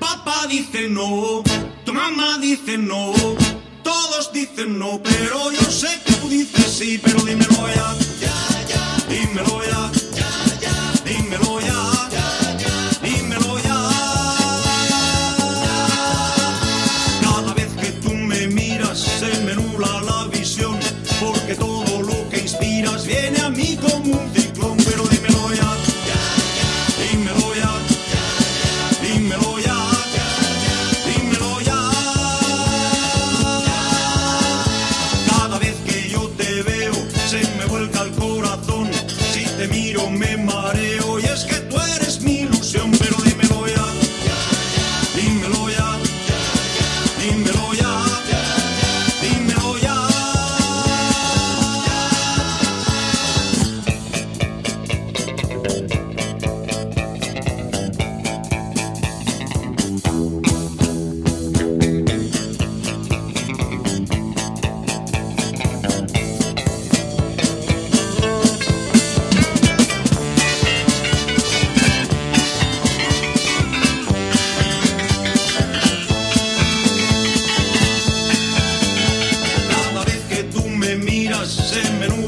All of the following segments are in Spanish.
Papá dice no, tu mamá dice no, todos dicen no, pero yo sé que tú dices sí, pero dímelo ya, dímelo ya, dímelo ya, dímelo ya. Me nubla la visión, porque todo lo que inspiras viene a mí como un ciclón, pero dímelo se me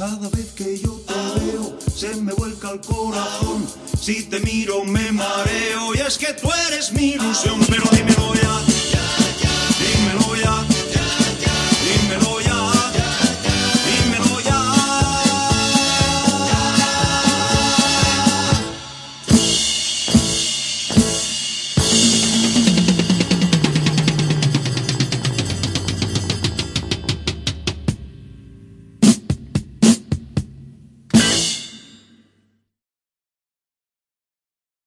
Cada vez que yo te veo se me vuelca el corazón. Si te miro me mareo y es que tú eres mi ilusión, pero